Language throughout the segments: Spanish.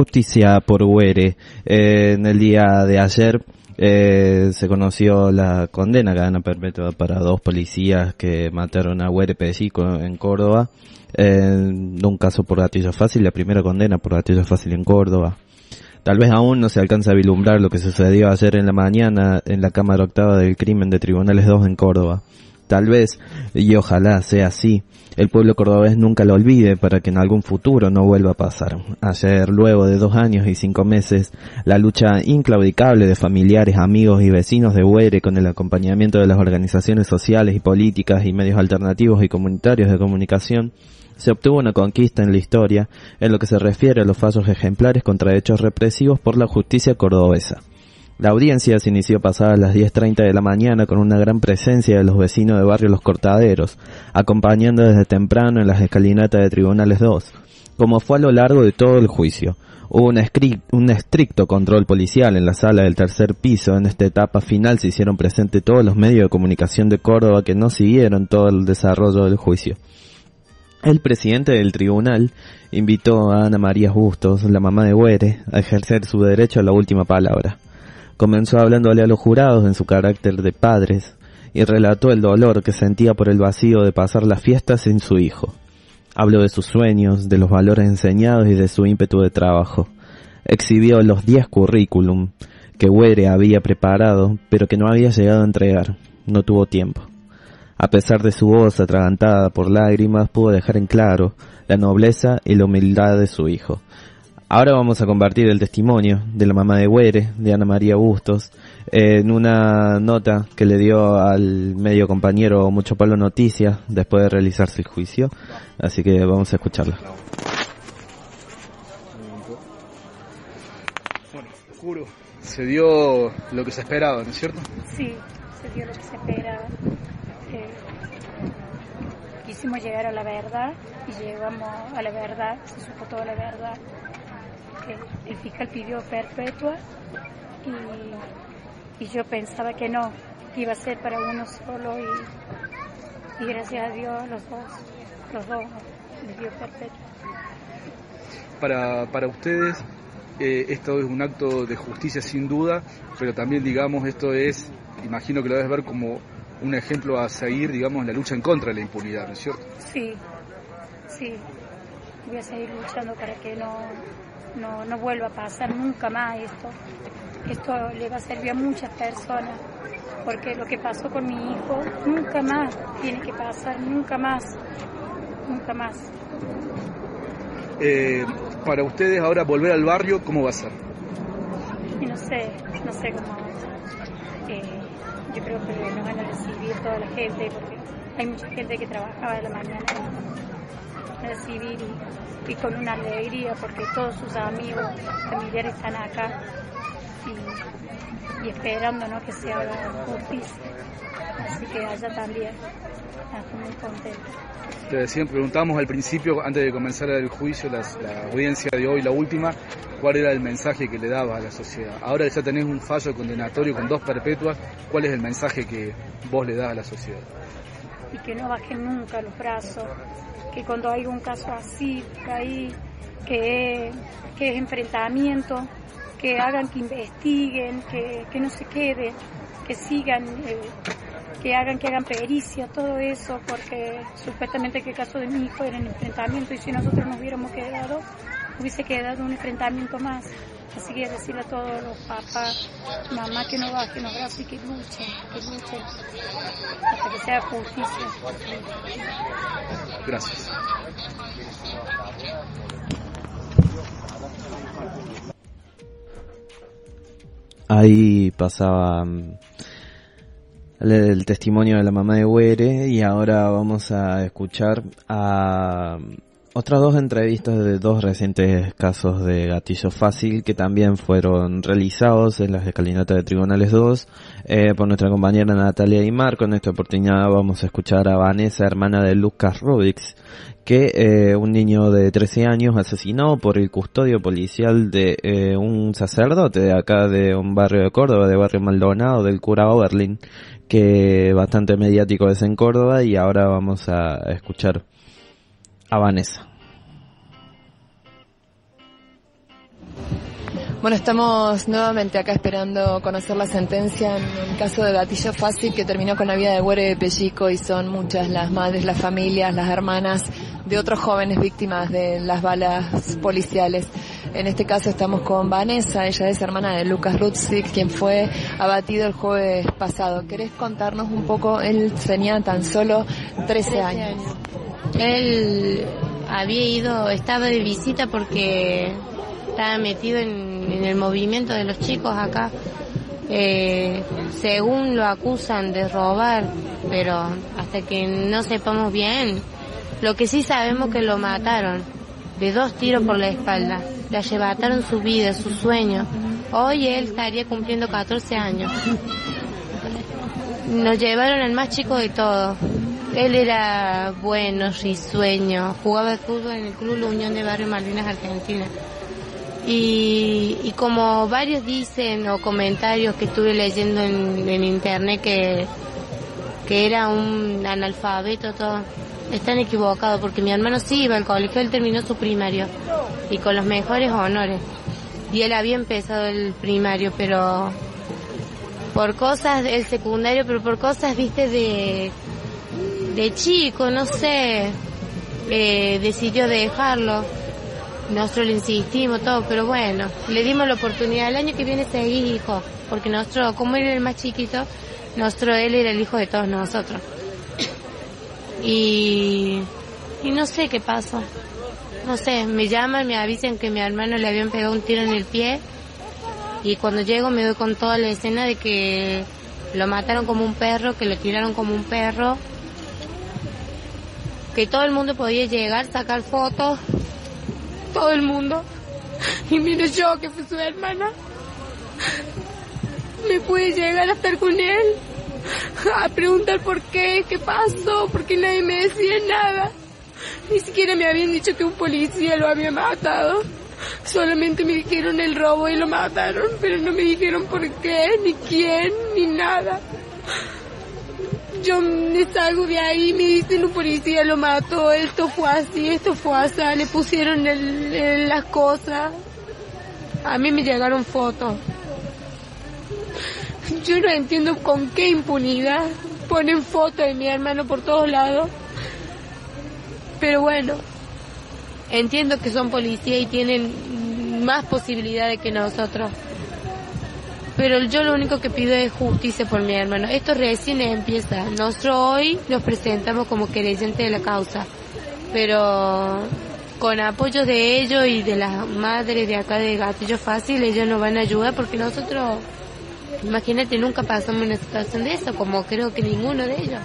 justicia por Huere. Eh, en el día de ayer eh, se conoció la condena cadena perpetua para dos policías que mataron a Huere Pesico en Córdoba. en un caso por gatillo fácil, la primera condena por gatillo fácil en Córdoba. Tal vez aún no se alcanza a vislumbrar lo que sucedió ayer en la mañana en la Cámara Octava del Crimen de Tribunales 2 en Córdoba. Tal vez, y ojalá sea así, el pueblo cordobés nunca lo olvide para que en algún futuro no vuelva a pasar. Ayer, luego de dos años y cinco meses, la lucha inclaudicable de familiares, amigos y vecinos de Huere con el acompañamiento de las organizaciones sociales y políticas y medios alternativos y comunitarios de comunicación se obtuvo una conquista en la historia en lo que se refiere a los fallos ejemplares contra hechos represivos por la justicia cordobesa. La audiencia se inició pasadas las 10.30 de la mañana con una gran presencia de los vecinos de barrio Los Cortaderos, acompañando desde temprano en las escalinatas de Tribunales 2, como fue a lo largo de todo el juicio. Hubo un, un, estricto control policial en la sala del tercer piso. En esta etapa final se hicieron presentes todos los medios de comunicación de Córdoba que no siguieron todo el desarrollo del juicio. El presidente del tribunal invitó a Ana María Bustos, la mamá de Huere, a ejercer su derecho a la última palabra. Comenzó hablándole a los jurados en su carácter de padres y relató el dolor que sentía por el vacío de pasar las fiestas sin su hijo. Habló de sus sueños, de los valores enseñados y de su ímpetu de trabajo. Exhibió los diez currículum que Huere había preparado, pero que no había llegado a entregar. No tuvo tiempo. A pesar de su voz atragantada por lágrimas, pudo dejar en claro la nobleza y la humildad de su hijo. Ahora vamos a compartir el testimonio de la mamá de Huere, de Ana María Bustos, en una nota que le dio al medio compañero Mucho Palo Noticias después de realizarse el juicio. Así que vamos a escucharla. Bueno, juro, se dio lo que se esperaba, ¿no es cierto? Sí, se dio lo que se esperaba quisimos llegar a la verdad y llegamos a la verdad, se supo toda la verdad. El, fiscal pidió perpetua y, yo pensaba que no, que iba a ser para uno solo y, gracias a Dios los dos, los dos les dio perpetua. Para, para ustedes eh, esto es un acto de justicia sin duda, pero también digamos esto es, imagino que lo debes ver como un ejemplo a seguir, digamos, en la lucha en contra de la impunidad, ¿no es cierto? Sí, sí. Voy a seguir luchando para que no, no, no vuelva a pasar nunca más esto. Esto le va a servir a muchas personas, porque lo que pasó con mi hijo nunca más tiene que pasar, nunca más, nunca más. Eh, para ustedes ahora volver al barrio, ¿cómo va a ser? Y no sé, no sé cómo va a ser. Eh, yo creo que nos van a recibir toda la gente, porque hay mucha gente que trabajaba de la mañana recibir y, con una alegría, porque todos sus amigos, familiares están acá y, esperando que se haga justicia. Así que allá también, estoy muy contenta. Te decían, preguntamos al principio, antes de comenzar el juicio, la audiencia de hoy, la última, cuál era el mensaje que le daba a la sociedad. Ahora ya tenés un fallo condenatorio con dos perpetuas, ¿cuál es el mensaje que vos le das a la sociedad? Y que no bajen nunca los brazos, que cuando hay un caso así, ahí, que, que es enfrentamiento, que hagan que investiguen, que, que no se quede, que sigan, eh, que hagan que hagan pericia, todo eso, porque supuestamente que el caso de mi hijo era en enfrentamiento y si nosotros nos hubiéramos quedado, hubiese quedado un enfrentamiento más. Así que decirle a todos los papás, mamá que no bajen los brazos y que luchen, que luchen hasta que sea justicia. Gracias. Ahí pasaba mm, el, testimonio de la mamá de Huere y ahora vamos a escuchar a otras dos entrevistas de dos recientes casos de gatillo fácil que también fueron realizados en las escalinatas de Tribunales 2 eh, por nuestra compañera Natalia Aymar. Con esta oportunidad vamos a escuchar a Vanessa, hermana de Lucas Rubix, que eh, un niño de 13 años asesinó por el custodio policial de eh, un sacerdote de acá de un barrio de Córdoba, de barrio Maldonado, del cura Oberlin, que bastante mediático es en Córdoba y ahora vamos a escuchar a Vanessa. Bueno, estamos nuevamente acá esperando conocer la sentencia en el caso de Gatillo Fácil que terminó con la vida de Güere de Pellico y son muchas las madres, las familias, las hermanas de otros jóvenes víctimas de las balas policiales. En este caso estamos con Vanessa, ella es hermana de Lucas Rutzik, quien fue abatido el jueves pasado. ¿Querés contarnos un poco? Él tenía tan solo 13, años. Él había ido, estaba de visita porque estaba metido en, el movimiento de los chicos acá. Eh, según lo acusan de robar, pero hasta que no sepamos bien, lo que sí sabemos que lo mataron de dos tiros por la espalda, le arrebataron su vida, su sueño. Hoy él estaría cumpliendo 14 años. Nos llevaron al más chico de todos. Él era bueno, risueño, jugaba de fútbol en el Club La Unión de Barrio Malvinas, Argentina. Y, como varios dicen o comentarios que estuve leyendo en, internet que, que era un analfabeto todo, están equivocados porque mi hermano sí iba al colegio, él terminó su primario y con los mejores honores. Y él había empezado el primario, pero por cosas, el secundario, pero por cosas, viste, de, de chico, no sé, eh, decidió dejarlo nosotros le insistimos todo, pero bueno, le dimos la oportunidad. El año que viene seguir hijo, porque nosotros, como él era el más chiquito, nuestro él era el hijo de todos nosotros. Y, y no sé qué pasó. No sé, me llaman, me avisan que mi hermano le habían pegado un tiro en el pie. Y cuando llego me doy con toda la escena de que lo mataron como un perro, que lo tiraron como un perro. Que todo el mundo podía llegar, sacar fotos, todo el mundo. Y mire yo, que fui su hermana, me pude llegar a estar con él, a preguntar por qué, qué pasó, porque nadie me decía nada. Ni siquiera me habían dicho que un policía lo había matado. Solamente me dijeron el robo y lo mataron, pero no me dijeron por qué, ni quién, ni nada yo me salgo de ahí, me dicen un policía lo mató, esto fue así, esto fue así, le pusieron las cosas. A mí me llegaron fotos. Yo no entiendo con qué impunidad ponen fotos de mi hermano por todos lados. Pero bueno, entiendo que son policías y tienen más posibilidades que nosotros pero yo lo único que pido es justicia por mi hermano. Esto recién empieza. Nosotros hoy nos presentamos como querellentes de la causa, pero con apoyo de ellos y de las madres de acá de Gatillo Fácil, ellos nos van a ayudar porque nosotros, imagínate, nunca pasamos una situación de eso, como creo que ninguno de ellos.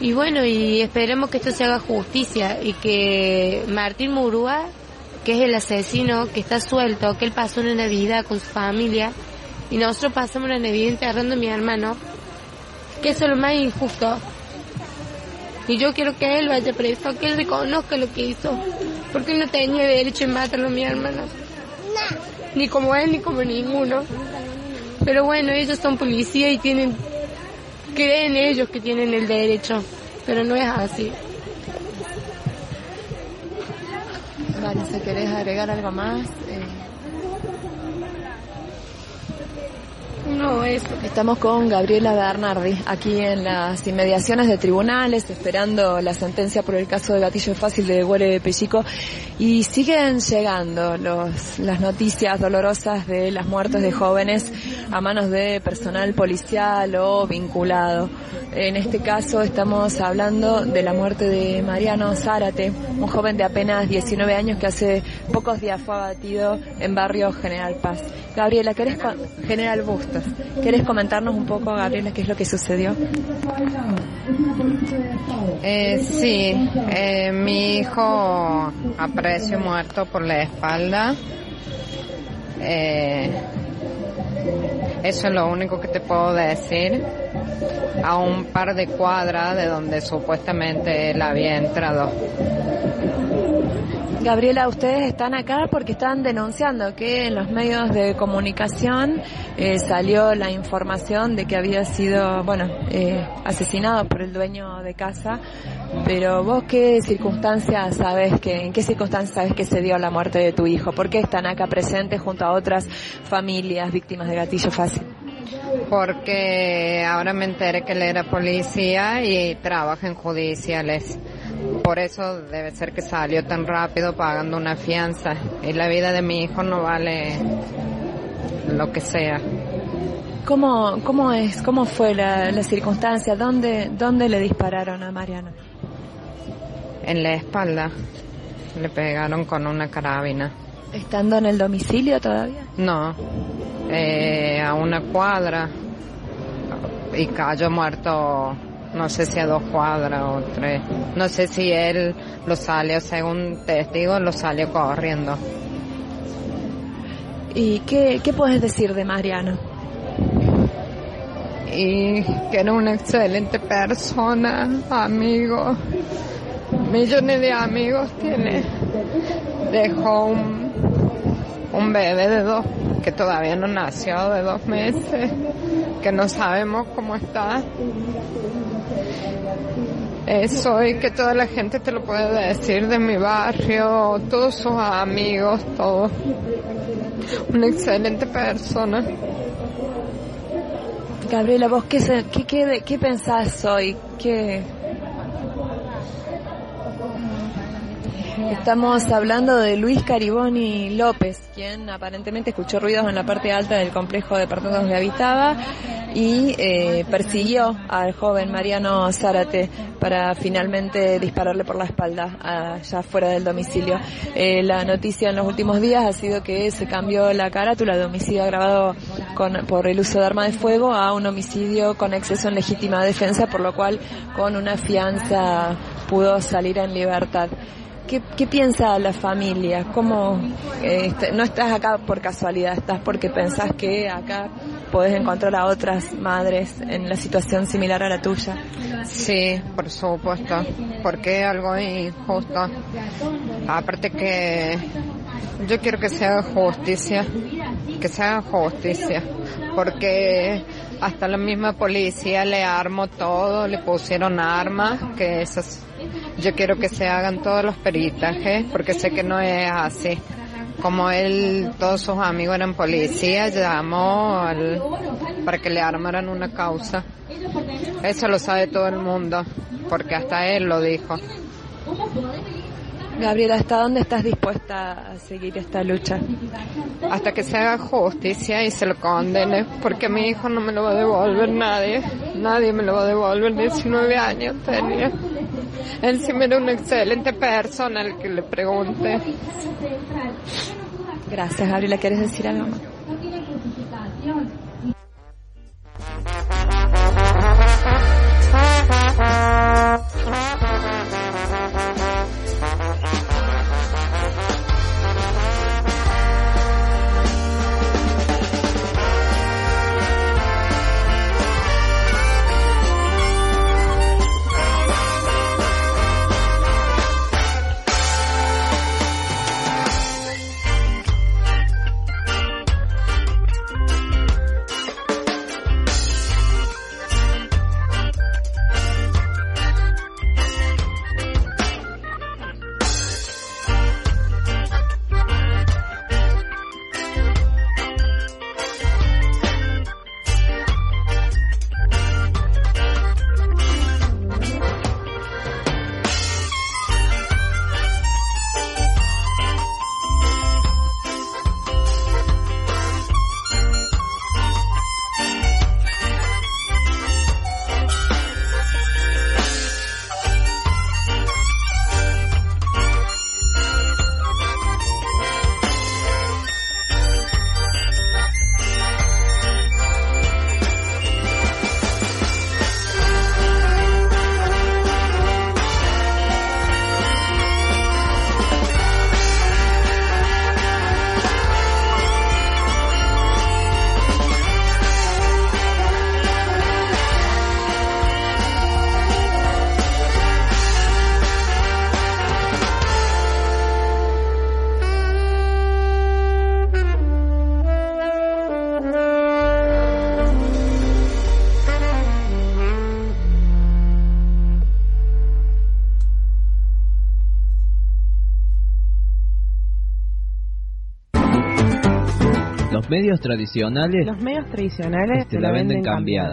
Y bueno, y esperemos que esto se haga justicia y que Martín Murúa que es el asesino que está suelto, que él pasó una Navidad con su familia y nosotros pasamos una Navidad enterrando a mi hermano, que eso es lo más injusto. Y yo quiero que él vaya preso, que él reconozca lo que hizo, porque no tenía derecho en matarlo a mi hermano. Ni como él, ni como ninguno. Pero bueno, ellos son policías y tienen, creen ellos que tienen el derecho, pero no es así. Si ¿querés agregar algo más? No, eso. Estamos con Gabriela Bernardi, aquí en las inmediaciones de tribunales, esperando la sentencia por el caso de gatillo fácil de Huele de Pellico. Y siguen llegando los, las noticias dolorosas de las muertes de jóvenes a manos de personal policial o vinculado. En este caso estamos hablando de la muerte de Mariano Zárate, un joven de apenas 19 años que hace pocos días fue abatido en barrio General Paz. Gabriela, ¿querés General Bustos? ¿Querés comentarnos un poco, Gabriela, qué es lo que sucedió? Eh, sí, eh, mi hijo apareció muerto por la espalda. Eh, eso es lo único que te puedo decir. A un par de cuadras de donde supuestamente él había entrado. Gabriela, ustedes están acá porque están denunciando que en los medios de comunicación eh, salió la información de que había sido, bueno, eh, asesinado por el dueño de casa. Pero vos, ¿qué circunstancias sabes que, en qué circunstancias sabes que se dio la muerte de tu hijo? ¿Por qué están acá presentes junto a otras familias víctimas de gatillo fácil? Porque ahora me enteré que él era policía y trabaja en judiciales. Por eso debe ser que salió tan rápido pagando una fianza. Y la vida de mi hijo no vale lo que sea. ¿Cómo, cómo es, cómo fue la, la circunstancia? ¿Dónde, ¿Dónde le dispararon a Mariano? En la espalda. Le pegaron con una carabina. ¿Estando en el domicilio todavía? No, eh, a una cuadra. Y cayó muerto no sé si a dos cuadras o tres. No sé si él lo salió, según testigo, lo salió corriendo. ¿Y qué, qué puedes decir de Mariano? Y que era una excelente persona, amigo. Millones de amigos tiene. Dejó un, un bebé de dos, que todavía no nació, de dos meses, que no sabemos cómo está. Eso y que toda la gente te lo puede decir de mi barrio, todos sus amigos, todo. Una excelente persona. Gabriela, vos qué, qué, qué, pensás hoy? ¿Qué... Estamos hablando de Luis Cariboni López, quien aparentemente escuchó ruidos en la parte alta del complejo de departamentos donde habitaba y eh, persiguió al joven Mariano Zárate para finalmente dispararle por la espalda allá fuera del domicilio. Eh, la noticia en los últimos días ha sido que se cambió la carátula de homicidio agravado con, por el uso de arma de fuego a un homicidio con exceso en legítima defensa, por lo cual con una fianza pudo salir en libertad. ¿Qué, qué piensa la familia? ¿Cómo eh, est- no estás acá por casualidad? Estás porque pensás que acá podés encontrar a otras madres en la situación similar a la tuya. Sí, por supuesto, porque es algo injusto. Aparte que yo quiero que se haga justicia, que se haga justicia, porque hasta la misma policía le armó todo, le pusieron armas, que esas, yo quiero que se hagan todos los peritajes, porque sé que no es así. Como él, todos sus amigos eran policías, llamó al- para que le armaran una causa. Eso lo sabe todo el mundo, porque hasta él lo dijo. Gabriela, ¿hasta dónde estás dispuesta a seguir esta lucha? Hasta que se haga justicia y se lo condene, porque mi hijo no me lo va a devolver nadie. Nadie me lo va a devolver, 19 años tenía. Encima era una excelente persona el que le pregunte. Gracias, Gabriela. ¿Quieres decir algo más? Medios tradicionales Los medios tradicionales te la venden cambiada.